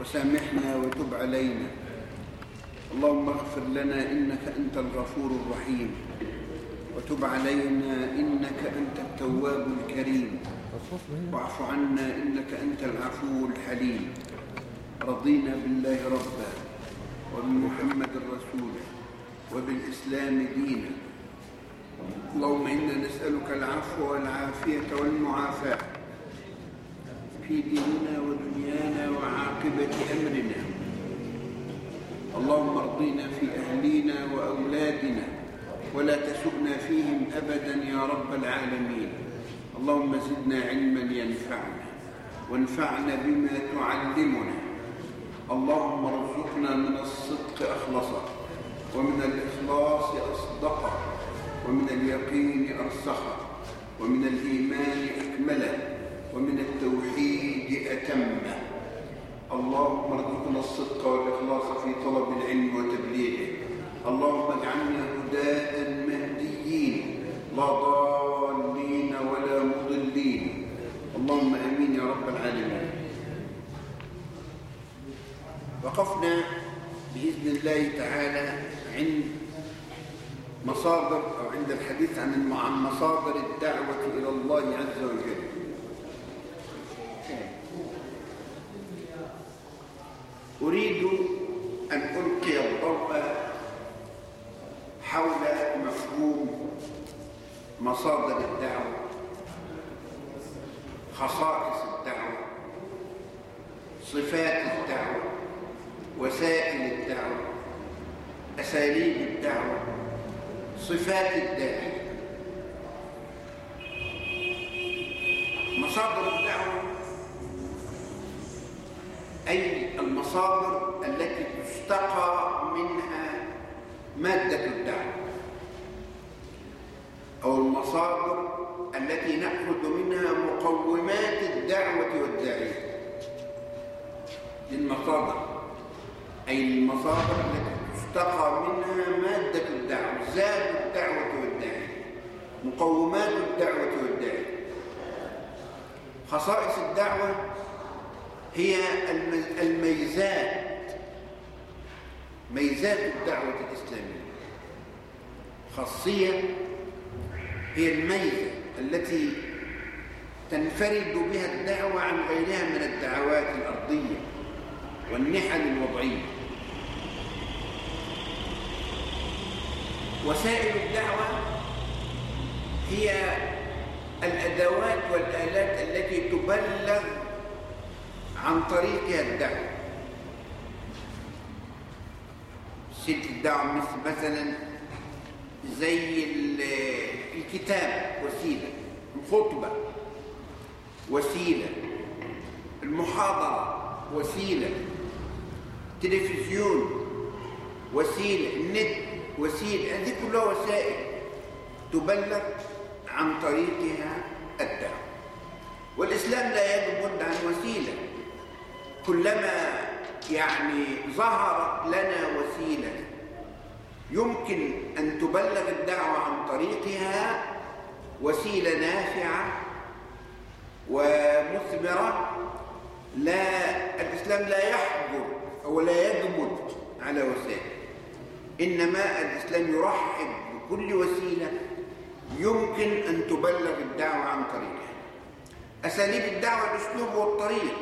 وسامحنا وتب علينا. اللهم اغفر لنا إنك أنت الغفور الرحيم. وتب علينا إنك أنت التواب الكريم. واعف عنا إنك أنت العفو الحليم. رضينا بالله ربا وبمحمد رسولا وبالإسلام دينا. اللهم إنا نسألك العفو والعافية والمعافاة. في ديننا ودنيانا وعاقبة أمرنا. اللهم ارضنا في أهلينا وأولادنا ولا تسؤنا فيهم أبدا يا رب العالمين. اللهم زدنا علما ينفعنا وانفعنا بما تعلمنا. اللهم ارزقنا من الصدق أخلصا ومن الإخلاص أصدقا ومن اليقين أرسخا ومن الإيمان أكملا ومن التوحيد أتمه اللهم ارزقنا الصدق والإخلاص في طلب العلم وتبليغه. اللهم اجعلنا هداة مهديين لا ضالين ولا مضلين. اللهم آمين يا رب العالمين. وقفنا بإذن الله تعالى عند مصادر أو عند الحديث عن مصادر مصادر الدعوة. خصائص الدعوة. صفات الدعوة. وسائل الدعوة. أساليب الدعوة. صفات الداعي. مصادر الدعوة. أي المصادر التي تستقى منها مادة الدعوة أو المصادر التي نأخذ منها مقومات الدعوة والداعية المصادر. أي المصادر التي تستقى منها مادة الدعوة زاد الدعوة والداعية مقومات الدعوة والداعية خصائص الدعوة هي الميزات ميزات الدعوة الإسلامية. خاصية هي الميزة التي تنفرد بها الدعوة عن غيرها من الدعوات الأرضية. والنحل الوضعية وسائل الدعوة هي الأدوات والآلات التي تبلغ عن طريقها الدعوة. سلك الدعوة مثلا زي الكتاب وسيلة. الخطبة وسيلة. المحاضرة وسيلة. تلفزيون وسيلة النت وسيلة هذه كلها وسائل تبلغ عن طريقها الدعوة والإسلام لا يجب عن وسيلة. كلما يعني ظهرت لنا وسيلة يمكن أن تبلغ الدعوة عن طريقها وسيلة نافعة ومثمرة لا الإسلام لا يحجر أو لا يجمد على وسائل. إنما الإسلام يرحب بكل وسيلة يمكن أن تبلغ الدعوة عن طريقها. أساليب الدعوة الأسلوب والطريق.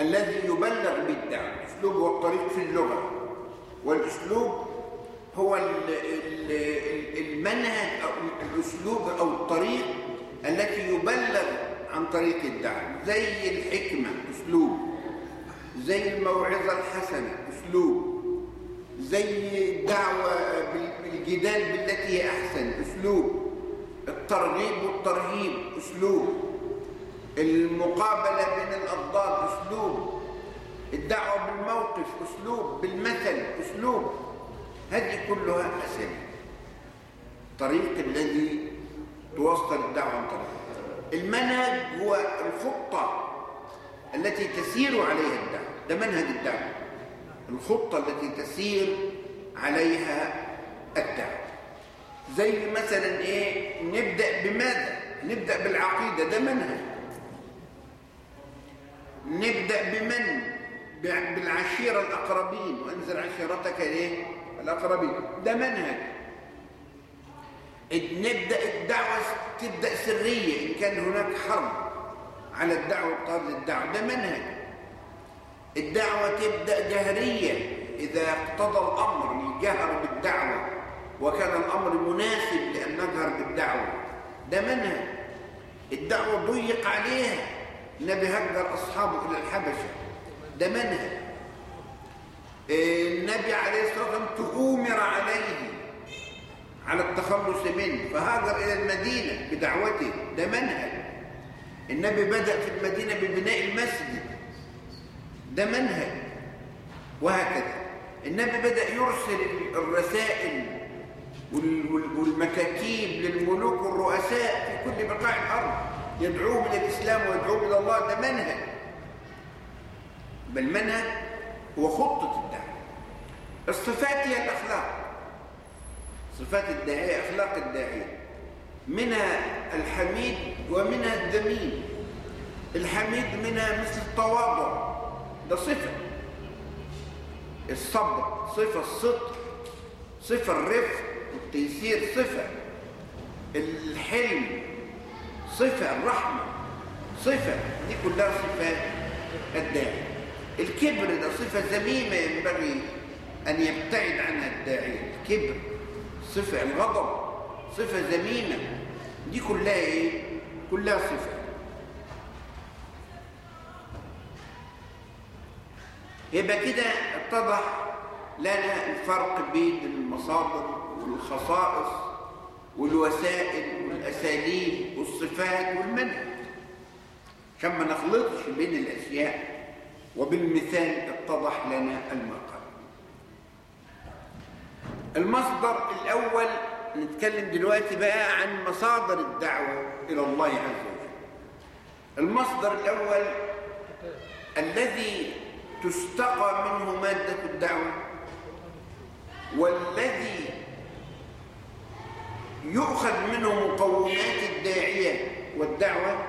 الذي يبلغ بالدعوة الأسلوب والطريق في اللغة. والأسلوب هو المنهج أو الأسلوب أو الطريق التي يبلغ عن طريق الدعوة. زي الحكمة أسلوب. زي الموعظة الحسنة أسلوب. زي الدعوة بالجدال بالتي هي أحسن أسلوب. الترغيب والترهيب أسلوب. المقابلة بين الأضداد أسلوب. الدعوة بالموقف أسلوب. بالمثل أسلوب. هذه كلها أساليب الطريق الذي توصل الدعوة. عن المنهج هو الخطة. التي تسير عليها الدعوة ده منهج الدعوة الخطة التي تسير عليها الدعوة زي مثلا إيه نبدأ بماذا؟ نبدأ بالعقيدة ده منهج. نبدأ بمن؟ بالعشيرة الأقربين. وأنزل عشيرتك إيه؟ الأقربين. ده منهج. نبدأ الدعوة تبدأ سرية إن كان هناك حرب. على الدعوة وقتال الدعوة ده منهج. الدعوة تبدأ جهرية إذا اقتضى الأمر الجهر بالدعوة وكان الأمر مناسب لأن نجهر بالدعوة. ده منهج. الدعوة ضيق عليها النبي هجر أصحابه إلى الحبشة. ده منهج. النبي عليه الصلاة والسلام تؤمر عليه على التخلص منه فهاجر إلى المدينة بدعوته. ده منهج. النبي بدأ في المدينة ببناء المسجد. ده منهج. وهكذا. النبي بدأ يرسل الرسائل والمكاتيب للملوك والرؤساء في كل بقاع الأرض. يدعوهم إلى الإسلام ويدعوهم إلى الله. ده منهج. بل منهج هو خطة الدعوة. الصفات هي الأخلاق. صفات الداعية أخلاق الداعية. منها الحميد ومنها الذميم الحميد منها مثل التواضع ده صفة. الصبر صفة الصدق صفة الرفق والتيسير صفة. الحلم صفة الرحمة صفة. دي كلها صفات الداعي. الكبر ده صفة ذميمة ينبغي أن يبتعد عنها الداعي. الكبر صفة الغضب. صفة ذميمة دي كلها إيه؟ كلها صفة. يبقى كده اتضح لنا الفرق بين المصادر والخصائص والوسائل والأساليب والصفات والمنهج. عشان ما نخلطش بين الأشياء وبالمثال اتضح لنا المقام. المصدر الأول نتكلم دلوقتي بقى عن مصادر الدعوة إلى الله عز وجل. المصدر الأول الذي تستقى منه مادة الدعوة والذي يؤخذ منه مقومات الداعية والدعوة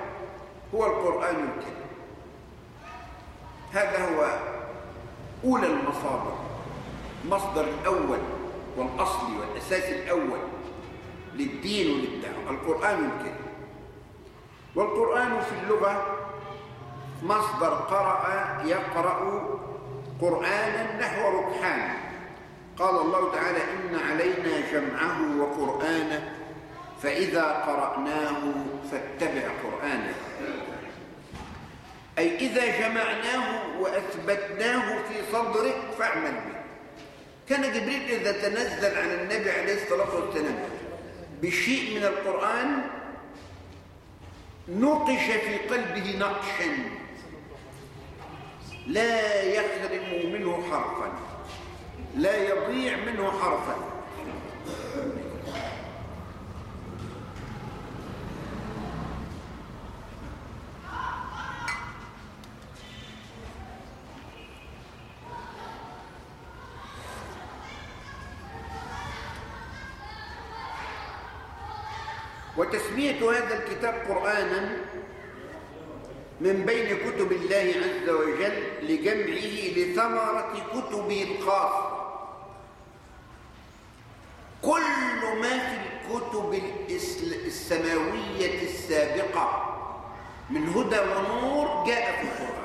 هو القرآن الكريم. هذا هو أولى المصادر المصدر الأول والأصلي والأساس الأول. للدين وللدعوة. القرآن الكريم والقرآن في اللغة مصدر قرأ يقرأ قرآنا نحو ركحان. قال الله تعالى إن علينا جمعه وقرآنه فإذا قرأناه فاتبع قرآنه. أي إذا جمعناه وأثبتناه في صدرك فاعمل به. كان جبريل إذا تنزل على النبي عليه الصلاة والسلام بشيء من القرآن نقش في قلبه نقشا. لا يخرم منه حرفا. لا يضيع منه حرفا. وتسمية هذا الكتاب قرآنا من بين كتب الله عز وجل لجمعه لثمرة كتبه الخاصة كل ما في الكتب السماوية السابقة من هدى ونور جاء في القرآن.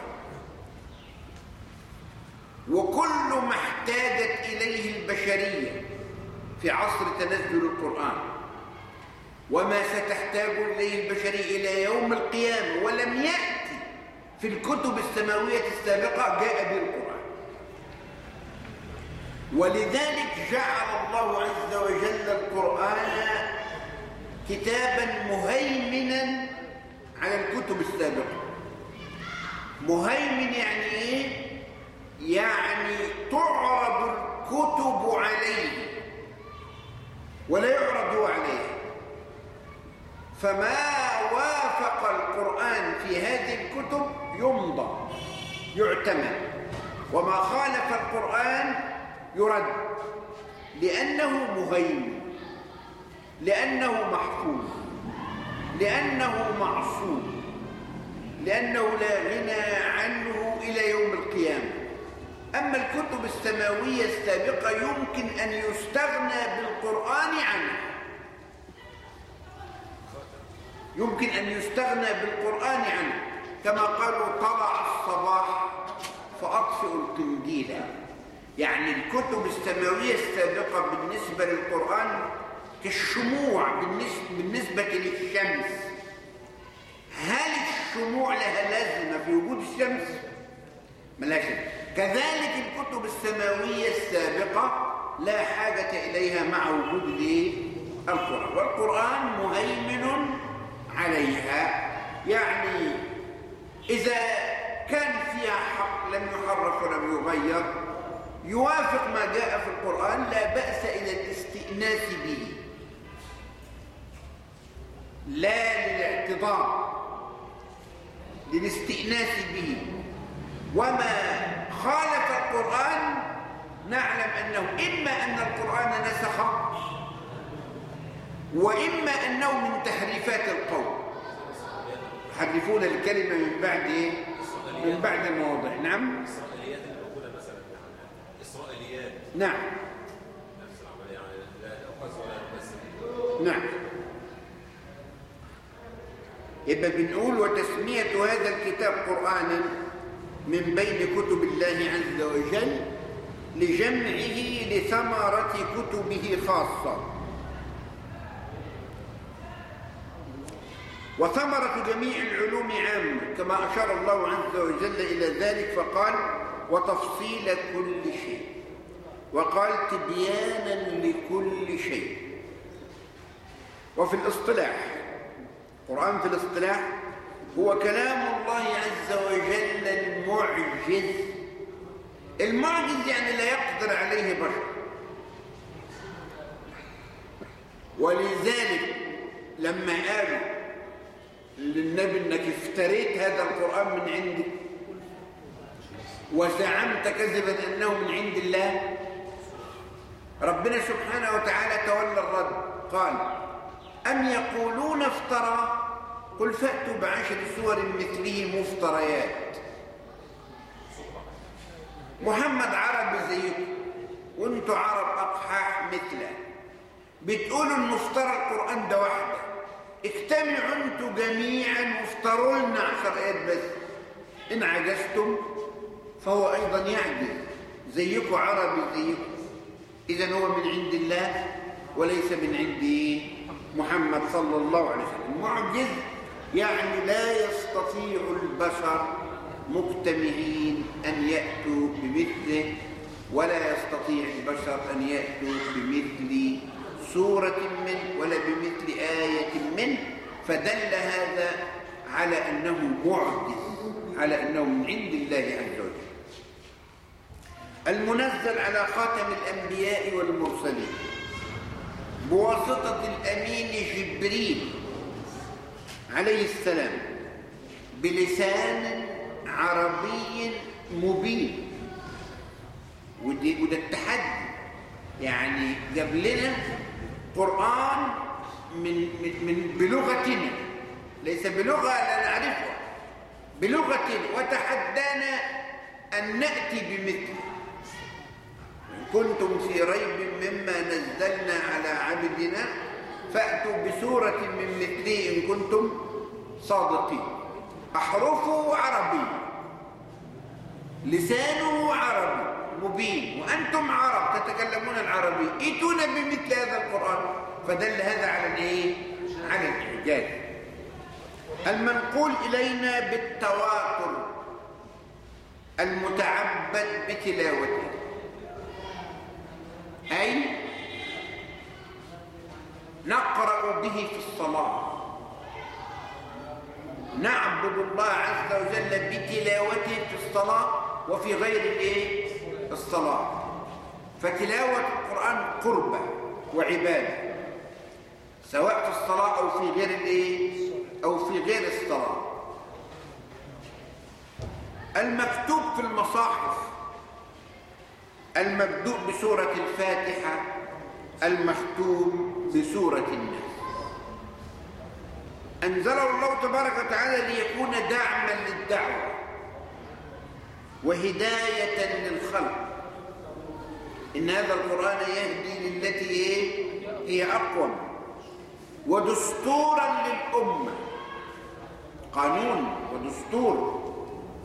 وكل ما احتاجت إليه البشرية في عصر تنزل وما ستحتاج إليه البشرية إلى يوم القيامة ولم يأتي في الكتب السماوية السابقة جاء به القرآن ولذلك جعل الله عز وجل القرآن كتابا مهيمنا على الكتب السابقة. مهيمن يعني إيه؟ يعني تعرض الكتب عليه ولا يعرض عليه فما وافق القرآن في هذه الكتب يمضى يعتمد. وما خالف القرآن يرد لأنه مهيمن لأنه محفوظ لأنه معصوم لأنه لا غنى عنه إلى يوم القيامة. أما الكتب السماوية السابقة يمكن أن يستغنى بالقرآن عنها. يمكن أن يستغنى بالقرآن عنه. كما قالوا طلع الصباح فأطفئ القنديل يعني الكتب السماوية السابقة بالنسبة للقرآن كالشموع بالنسبة للشمس. هل الشموع لها لازمة في وجود الشمس؟ ملاش كذلك الكتب السماوية السابقة لا حاجة إليها مع وجود القرآن. والقرآن مهيمن عليها يعني إذا كان فيها حق لم يحرف ولم يغير يوافق ما جاء في القرآن لا بأس إلى الاستئناس به. لا للاعتضام للاستئناس به. وما خالف القرآن نعلم أنه إما أن القرآن نسخ وإما أنه من تحريفات القول. يحرفون الكلمة من بعد إيه؟ من بعد المواضع نعم؟ إسرائيليات الموجودة مثلا. إسرائيليات. نعم. نفس العملية يعني لا تأخذ ولا تمثل نعم. يبقى بنقول وتسمية هذا الكتاب قرآنا من بين كتب الله عز وجل لجمعه لثمرة كتبه خاصة. وثمرة جميع العلوم عامة كما أشار الله عز وجل إلى ذلك فقال وتفصيل كل شيء. وقال تبيانا لكل شيء. وفي الاصطلاح القرآن في الاصطلاح هو كلام الله عز وجل المعجز. المعجز يعني لا يقدر عليه بشر. ولذلك لما قالوا للنبي انك افتريت هذا القرآن من عندك وزعمت كذبا انه من عند الله. ربنا سبحانه وتعالى تولى الرد. قال أم يقولون افترى؟ قل فأتوا بعشر سور مثله مفتريات. محمد عربي زيكم. وانتوا عرب أقحاح مثله. بتقولوا إن افترى القرآن ده واحدة. اجتمعوا أنتوا جميعا وافتروا لنا عشر آيات بس. إن عجزتم فهو أيضا يعجز. زيكم عربي زيكم. إذا هو من عند الله وليس من عند محمد صلى الله عليه وسلم. معجز يعني لا يستطيع البشر مجتمعين أن يأتوا بمثله ولا يستطيع البشر أن يأتوا بمثل سورة منه ولا بمثل آية منه فدل هذا على أنه معجز على أنه من عند الله عز وجل. المنزل على خاتم الأنبياء والمرسلين. بواسطة الأمين جبريل عليه السلام بلسان عربي مبين. وده التحدي. يعني جاب لنا قرآن من, من, من بلغتنا ليس بلغة لا نعرفها بلغتنا وتحدانا أن نأتي بمثله كنتم في ريب مما نزلنا على عبدنا فأتوا بسورة من مثله إن كنتم صادقين. أحرفه عربي لسانه عربي. مبين وأنتم عرب تتكلمون العربي ائتونا بمثل هذا القرآن. فدل هذا على الإيه؟ على الإعجاز. المنقول إلينا بالتواتر المتعبد بتلاوته. أي؟ نقرأ به في الصلاة. نعبد الله عز وجل بتلاوته في الصلاة وفي غير الإيه؟ الصلاة فتلاوة القرآن قربة وعبادة سواء في الصلاة أو في غير الإيه؟ أو في غير الصلاة. المكتوب في المصاحف المبدوء بسورة الفاتحة المختوم بسورة الناس أنزله الله تبارك وتعالى ليكون دعما للدعوة وهداية للخلق. إن هذا القرآن يهدي للتي؟ هي أقوم ودستورا للأمة. قانون ودستور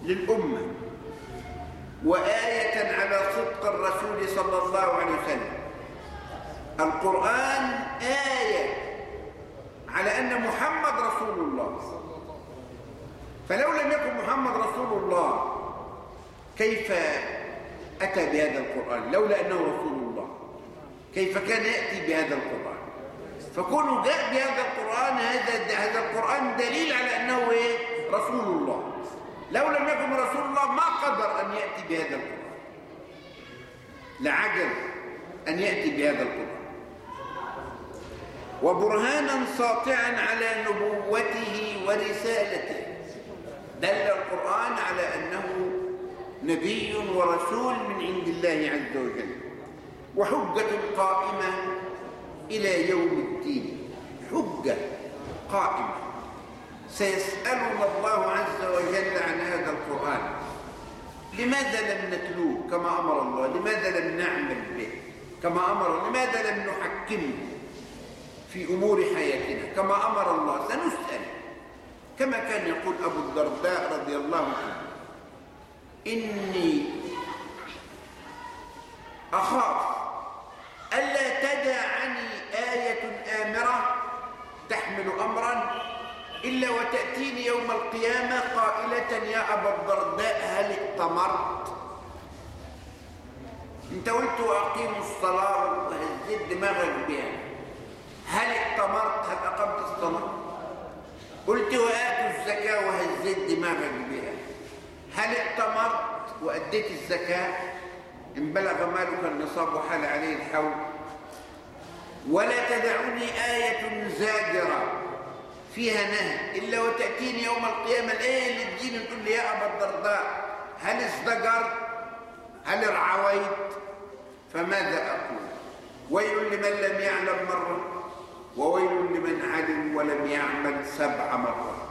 للأمة. وآية على صدق الرسول صلى الله عليه وسلم. القرآن آية على أن محمد رسول الله. فلو لم يكن محمد رسول الله كيف أتى بهذا القرآن لولا أنه رسول الله. كيف كان يأتي بهذا القرآن؟ فكونه جاء بهذا القرآن هذا هذا القرآن دليل على أنه إيه؟ رسول الله. لو لم يكن رسول الله ما قدر أن يأتي بهذا القرآن. لعجل أن يأتي بهذا القرآن. وبرهانا ساطعا على نبوته ورسالته. دل القرآن على أنه نبي ورسول من عند الله عز وجل وحجة قائمة إلى يوم الدين. حجة قائمة. سيسألنا الله عز وجل عن هذا القرآن. لماذا لم نتلوه كما أمر الله؟ لماذا لم نعمل به كما أمر لماذا لم نحكمه في أمور حياتنا كما أمر الله؟ سنسأل. كما كان يقول أبو الدرداء رضي الله عنه إني أخاف ألا تدعني آية آمرة تحمل أمرا إلا وتأتيني يوم القيامة قائلة يا أبا الدرداء هل ائتمرت؟ أنت قلت أقيموا الصلاة وهزيت دماغك بها. هل ائتمرت؟ هل أقمت الصلاة؟ قلت وآتوا الزكاة وهزيت دماغك بها. هل ائتمرت وأديت الزكاة؟ إن بلغ مالك النصاب وحال عليه الحول. ولا تدعوني آية زاجرة. فيها نهي. إلا وتأتيني يوم القيامة الآية اللي تجيني تقول لي يا أبا الدرداء هل ازدجرت؟ هل ارعويت فماذا أقول؟ ويل لمن لم يعلم مرة وويل لمن علم ولم يعمل سبع مرات.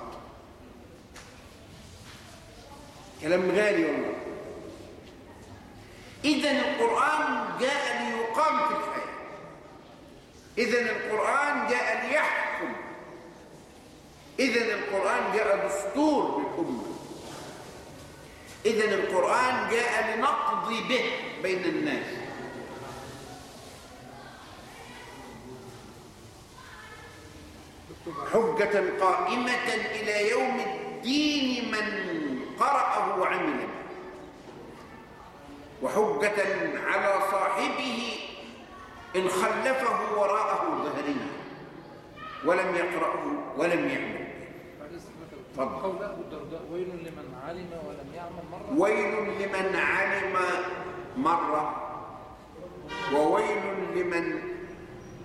كلام غالي والله. إذا القرآن جاء ليقام في الحياة. إذا القرآن جاء ليحكم. إذا القرآن جاء دستور للأمة. إذا القرآن جاء لنقضي به بين الناس. حجة قائمة إلى يوم الدين من قرأه وعمل به وحجة على صاحبه إن خلفه وراءه ظهريا. ولم يقرأه ولم يعمل. تفضل. قول أبو الدرداء ويل لمن علم ولم يعمل مرة. ويل لمن علم مرة. وويل لمن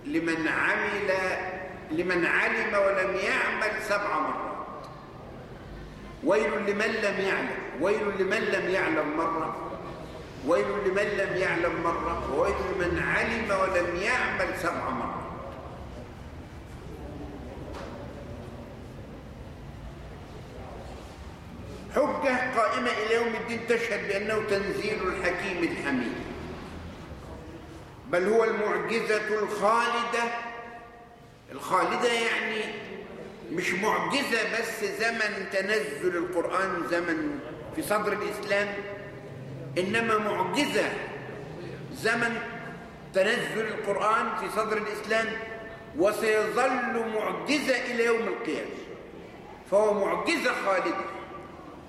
لمن عمل لمن علم ولم يعمل سبع مرات. ويل لمن لم يعلم ويل لمن لم يعلم مرة. ويل لمن لم يعلم مرة وويل لمن علم ولم يعمل سبع مرات. حجة قائمة إلى يوم الدين تشهد بأنه تنزيل الحكيم الحميد. بل هو المعجزة الخالدة. الخالدة يعني مش معجزة بس زمن تنزل القرآن زمن في صدر الإسلام إنما معجزة زمن تنزل القرآن في صدر الإسلام وسيظل معجزة إلى يوم القيامة. فهو معجزة خالدة.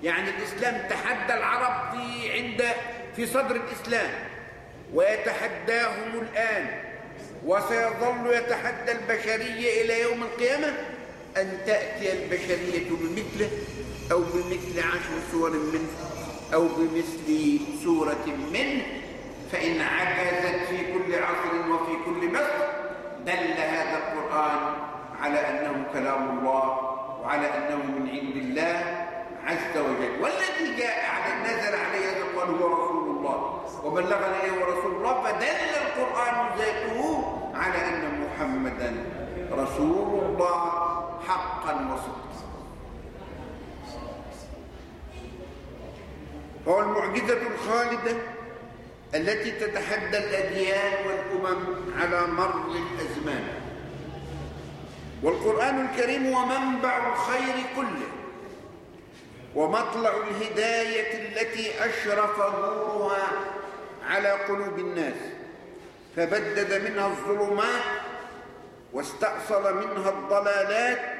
يعني الإسلام تحدى العرب في عند في صدر الإسلام ويتحداهم الآن وسيظل يتحدى البشرية إلى يوم القيامة. أن تأتي البشرية بمثله أو بمثل عشر سور منه أو بمثل سورة منه فإن عجزت في كل عصر وفي كل مصر دل هذا القرآن على أنه كلام الله وعلى أنه من عند الله عز وجل. والذي جاء على نزل عليه هذا القرآن هو رسول الله. وبلغنا إليه رسول الله فدل القرآن ذاته على أن محمدا رسول الله. حقا وصدقا. هو المعجزة الخالدة التي تتحدى الأديان والأمم على مر الأزمان. والقرآن الكريم هو منبع الخير كله ومطلع الهداية التي أشرف نورها على قلوب الناس. فبدد منها الظلمات واستأصل منها الضلالات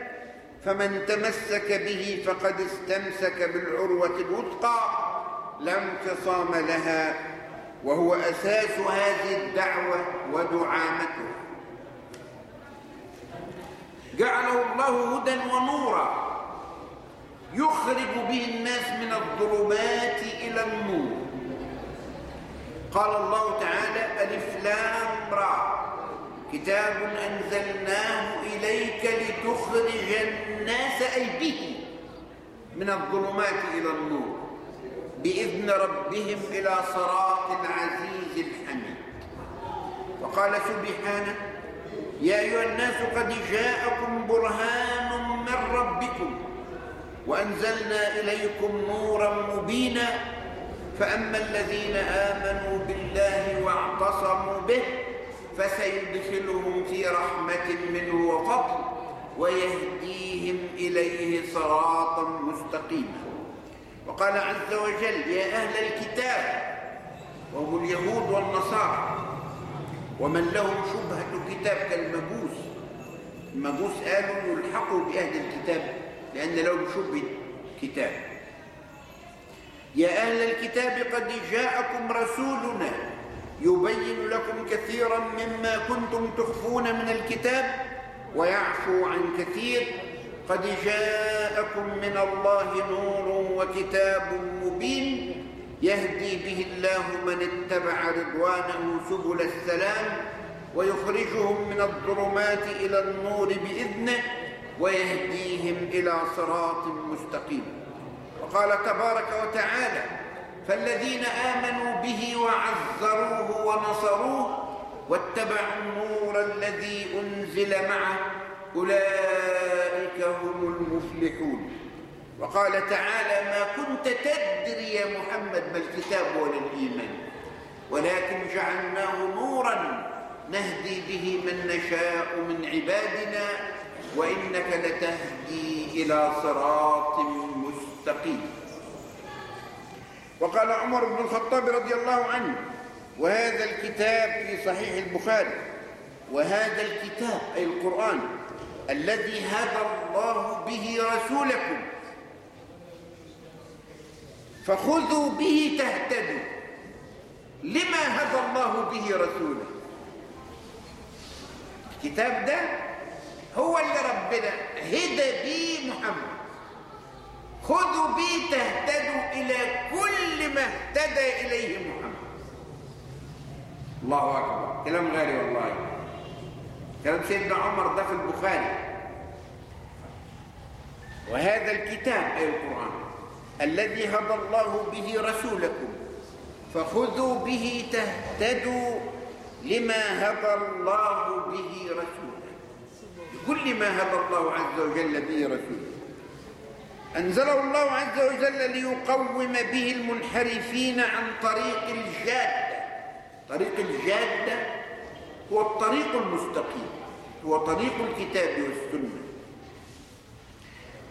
فمن تمسك به فقد استمسك بالعروة الوثقى لا انفصام لها وهو أساس هذه الدعوة ودعامتها جعله الله هدى ونورا يخرج به الناس من الظلمات إلى النور. قال الله تعالى ألف لام را. كتاب أنزلناه إليك لتخرج الناس أي به من الظلمات إلى النور بإذن ربهم إلى صراط العزيز الحميد. وقال سبحانه يا أيها الناس قد جاءكم برهان من ربكم وأنزلنا إليكم نورا مبينا فأما الذين آمنوا بالله واعتصموا به فسيدخلهم في رحمة منه وفضل ويهديهم إليه صراطا مستقيما. وقال عز وجل يا أهل الكتاب وهم اليهود والنصارى ومن لهم شبهة كتاب كالمجوس؟ المجوس قالوا يلحقوا بأهل الكتاب لأن لهم شبهة كتاب. يا أهل الكتاب قد جاءكم رسولنا يبين لكم كثيرا مما كنتم تخفون من الكتاب ويعفو عن كثير. قد جاءكم من الله نور وكتاب مبين يهدي به الله من اتبع رضوانه سبل السلام ويخرجهم من الظلمات إلى النور بإذنه ويهديهم إلى صراط مستقيم. وقال تبارك وتعالى فالذين آمنوا به وعزروه ونصروه واتبعوا النور الذي أنزل معه أولئك هم المفلحون. وقال تعالى ما كنت تدري يا محمد ما الكتاب ولا الإيمان ولكن جعلناه نورا نهدي به من نشاء من عبادنا وإنك لتهدي إلى صراط مستقيم. وقال عمر بن الخطاب رضي الله عنه وهذا الكتاب في صحيح البخاري وهذا الكتاب أي القرآن الذي هدى الله به رسولكم. فخذوا به تهتدوا. لما هدى الله به رسوله؟ الكتاب ده هو اللي ربنا هدى به محمد. خذوا به تهتدوا إلى كل ما اهتدى إليه محمد. الله أكبر. كلام غالي والله. كلام سيدنا عمر ده في البخاري. وهذا الكتاب أي القرآن الذي هدى الله به رسولكم. فخذوا به تهتدوا لما هدى الله به رسوله. لكل ما هدى الله عز وجل به رسوله. أنزله الله عز وجل ليقوم به المنحرفين عن طريق الجادة. طريق الجادة هو الطريق المستقيم هو طريق الكتاب والسنة.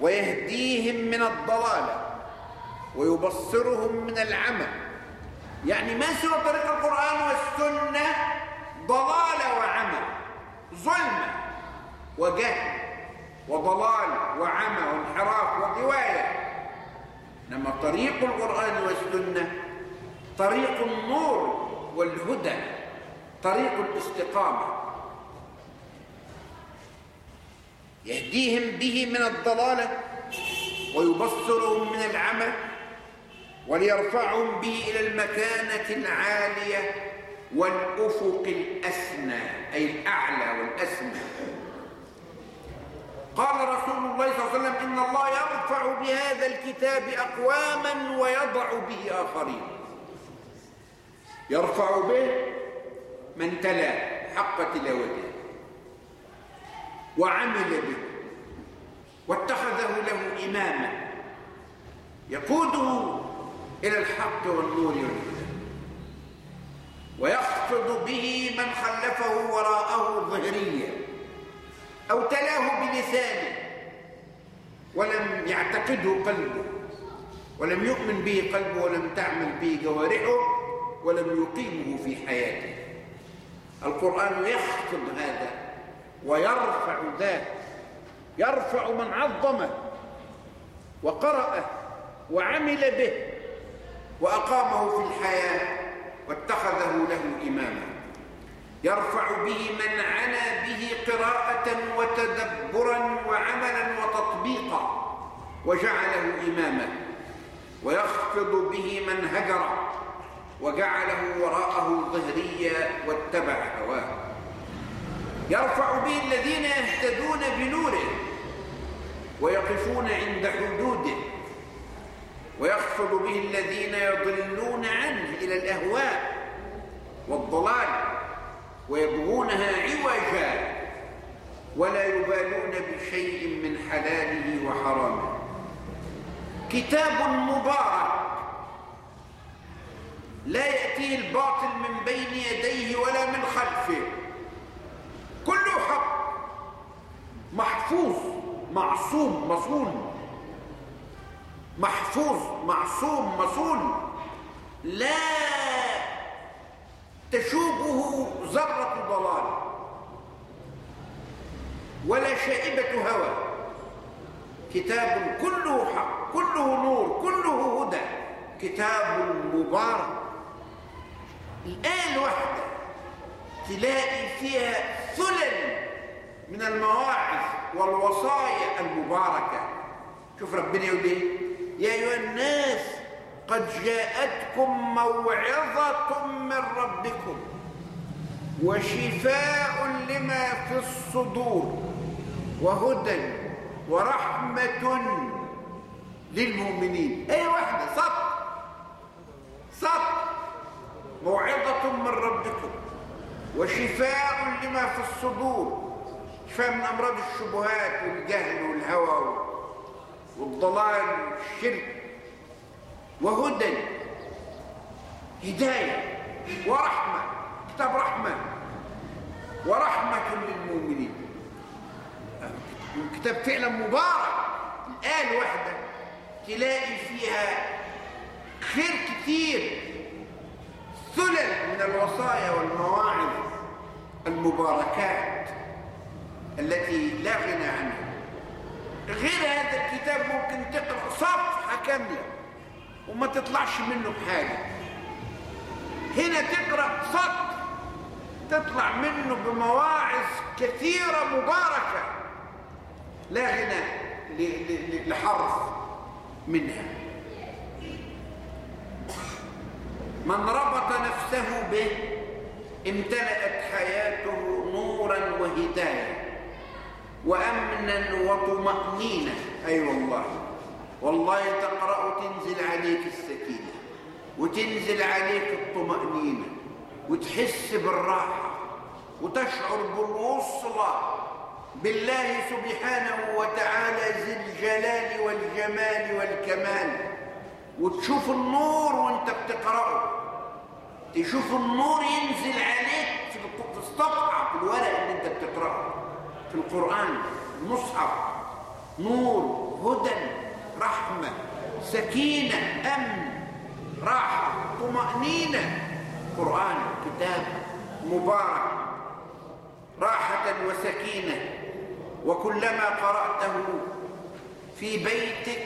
ويهديهم من الضلالة ويبصرهم من العمى يعني ما سوى طريق القرآن والسنة ضلالة وعمى ظلمة وجهل. وضلال وعمى وانحراف وغواية إنما طريق القرآن والسنة طريق النور والهدى طريق الاستقامة. يهديهم به من الضلالة ويبصرهم من العمى وليرفعهم به إلى المكانة العالية والأفق الأسنى أي الأعلى والأسنى. قال رسول الله صلى الله عليه وسلم إن الله يرفع بهذا الكتاب أقواما ويضع به آخرين. يرفع به من تلا حق تلاوته. وعمل به. واتخذه له إماما. يقوده إلى الحق والنور والهدى. ويخفض به من خلفه وراءه ظهريا أو تلاه بلسانه ولم يعتقده قلبه ولم يؤمن به قلبه ولم تعمل به جوارحه ولم يقيمه في حياته. القرآن يخفض هذا ويرفع ذاك يرفع من عظمه وقرأه وعمل به وأقامه في الحياة واتخذه له إماما. يرفع به من عنا به قراءة وتدبرا وعملا وتطبيقا وجعله إماما ويخفض به من هجر وجعله وراءه ظهريا واتبع هواه. يرفع به الذين يهتدون بنوره ويقفون عند حدوده. ويخفض به الذين يضلون عنه إلى الأهواء والضلال ويبغونها عوجا ولا يبالون بشيء من حلاله وحرامه. كتاب مبارك. لا يأتيه الباطل من بين يديه ولا من خلفه. كله حق. محفوظ معصوم مصون. محفوظ معصوم مصون. لا تشوبه ذرة ضلال ولا شائبة هوى. كتاب كله حق كله نور كله هدى. كتاب مبارك. الآية الواحدة تلاقي فيها ثلل من المواعظ والوصايا المباركة. شوف ربنا يقول إيه؟ يا أيها الناس قد جاءتكم موعظة من ربكم وشفاء لما في الصدور وهدى ورحمة للمؤمنين. أي واحدة سطر سطر موعظة من ربكم وشفاء لما في الصدور. شفاء من أمراض الشبهات والجهل والهوى والضلال والشرك. وهدى هداية ورحمة كتاب رحمة ورحمة للمؤمنين. الكتاب فعلا مبارك. الآية الواحدة تلاقي فيها خير كتير ثلل من الوصايا والمواعظ المباركات التي لا غنى عنها. غير هذا الكتاب ممكن تقرأ صفحة كاملة. وما تطلعش منه بحاجة. هنا تقرأ سطر تطلع منه بمواعظ كثيرة مباركة. لا غنى لحرف منها. من ربط نفسه به امتلأت حياته نورا وهداية. وأمنا وطمأنينة. أي أيوة والله. والله تقرأ تنزل عليك السكينة وتنزل عليك الطمأنينة وتحس بالراحة وتشعر بالوصلة بالله سبحانه وتعالى ذي الجلال والجمال والكمال. وتشوف النور وانت بتقرأه تشوف النور ينزل عليك في الصفحة في الورق اللي انت بتقرأه في القرآن المصحف نور هدى رحمة سكينة أمن راحة طمأنينة. قرآن كتاب مبارك راحة وسكينة. وكلما قرأته في بيتك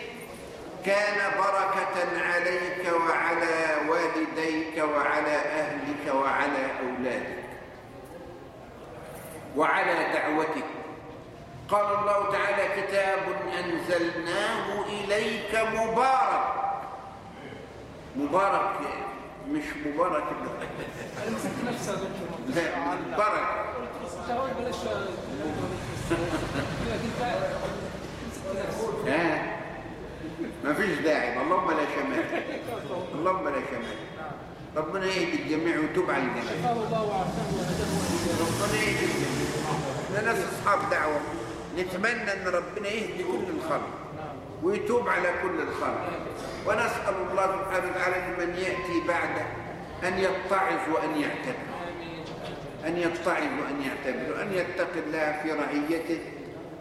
كان بركة عليك وعلى والديك وعلى أهلك وعلى أولادك وعلى دعوتك. قال الله تعالى كتاب أنزلناه إليك مبارك. مبارك مش مبارك. لا مبارك. ما فيش داعي. اللهم لا شمال. اللهم لا شمال. ربنا يهدي الجميع ويتوب على الجميع. ربنا يهدي الجميع. إحنا ناس أصحاب دعوة. نتمنى أن ربنا يهدي كل الخلق ويتوب على كل الخلق. ونسأل الله سبحانه وتعالى لمن يأتي بعده أن يتعظ وأن يعتبر. أن يتعظ وأن يعتبر. وأن يتقي الله في رعيته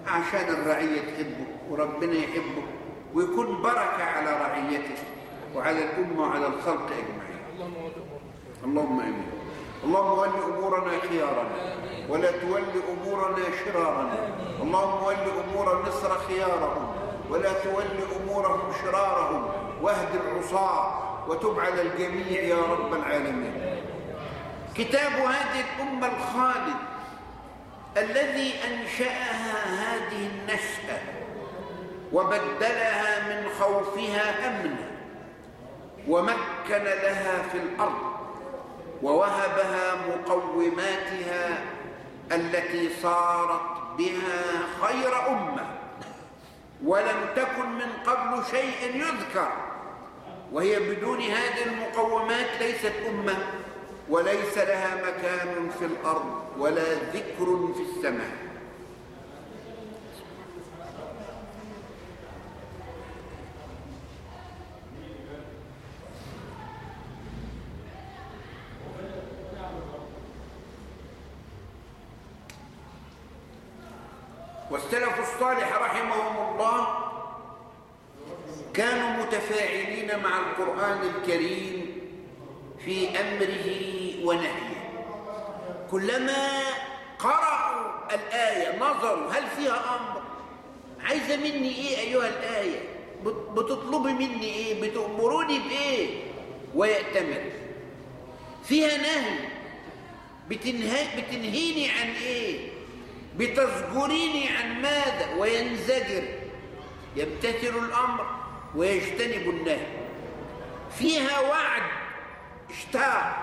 عشان الرعية تحبه وربنا يحبه ويكون بركة على رعيته وعلى الأمة وعلى الخلق أجمعين. اللهم آمين. اللهم ول أمورنا خيارنا ولا تول أمورنا شرارنا. اللهم ول أمور مصر خيارهم ولا تول أمورهم شرارهم. واهد العصاة وتب على الجميع يا رب العالمين. كتاب هذه الأمة الخالد الذي أنشأها هذه النشأة وبدلها من خوفها أمنا ومكن لها في الأرض. ووهبها مقوماتها التي صارت بها خير أمة. ولم تكن من قبل شيء يذكر. وهي بدون هذه المقومات ليست أمة وليس لها مكان في الأرض ولا ذكر في السماء. القرآن الكريم في أمره ونهيه. كلما قرأوا الآية نظروا هل فيها أمر؟ عايزة مني إيه أيها الآية؟ بت- بتطلبي مني إيه؟ بتأمروني بإيه؟ ويأتمر. فيها نهي. بتنهي بتنهيني عن إيه؟ بتزجريني عن ماذا؟ وينزجر. يمتثل الأمر ويجتنب النهي. فيها وعد. اشتاق.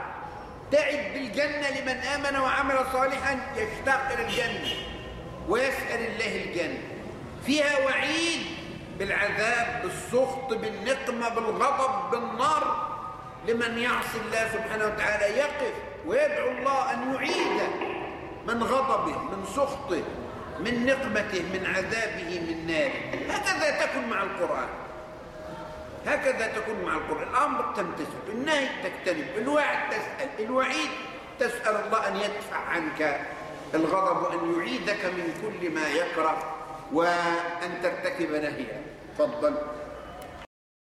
تعد بالجنة لمن آمن وعمل صالحا يشتاق إلى الجنة ويسأل الله الجنة. فيها وعيد بالعذاب بالسخط بالنقمة بالغضب بالنار لمن يعصي الله سبحانه وتعالى يقف ويدعو الله أن يعيده من غضبه من سخطه من نقمته من عذابه من ناره. هكذا تكن مع القرآن. هكذا تكون مع القرآن. الأمر تمتثل النهي تجتنب. الوعد تسأل. الوعيد تسأل الله أن يدفع عنك الغضب وأن يعيدك من كل ما يكره وأن ترتكب نهيا. تفضل.